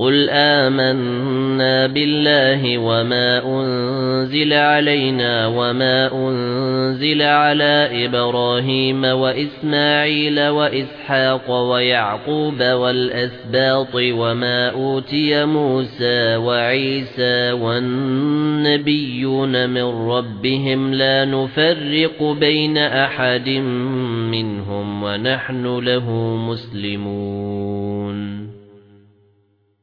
قُلْ آمَنَّا بِاللَّهِ وَمَا أُنْزِلَ عَلَيْنَا وَمَا أُنْزِلَ عَلَى إِبْرَاهِيمَ وَإِسْمَاعِيلَ وَإِسْحَاقَ وَيَعْقُوبَ وَالْأَسْبَاطِ وَمَا أُوتِيَ مُوسَى وَعِيسَى وَالنَّبِيُّونَ مِنْ رَبِّهِمْ لَا نُفَرِّقُ بَيْنَ أَحَدٍ مِنْهُمْ وَنَحْنُ لَهُ مُسْلِمُونَ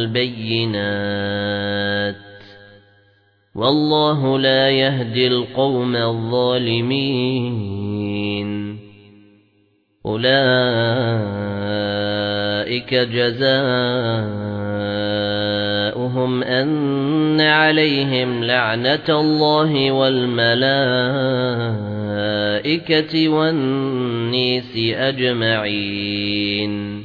الْبَيِّنَاتُ. وَاللَّهُ لَا يَهْدِي الْقَوْمَ الظَّالِمِينَ. أُولَئِكَ جَزَاؤُهُمْ أَنَّ عَلَيْهِمْ لَعْنَةَ اللَّهِ وَالْمَلَائِكَةِ الْمَلَائِكَةِ وَالنَّاسِ أَجْمَعِينَ.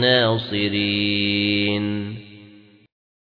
نَّاصِرِينَ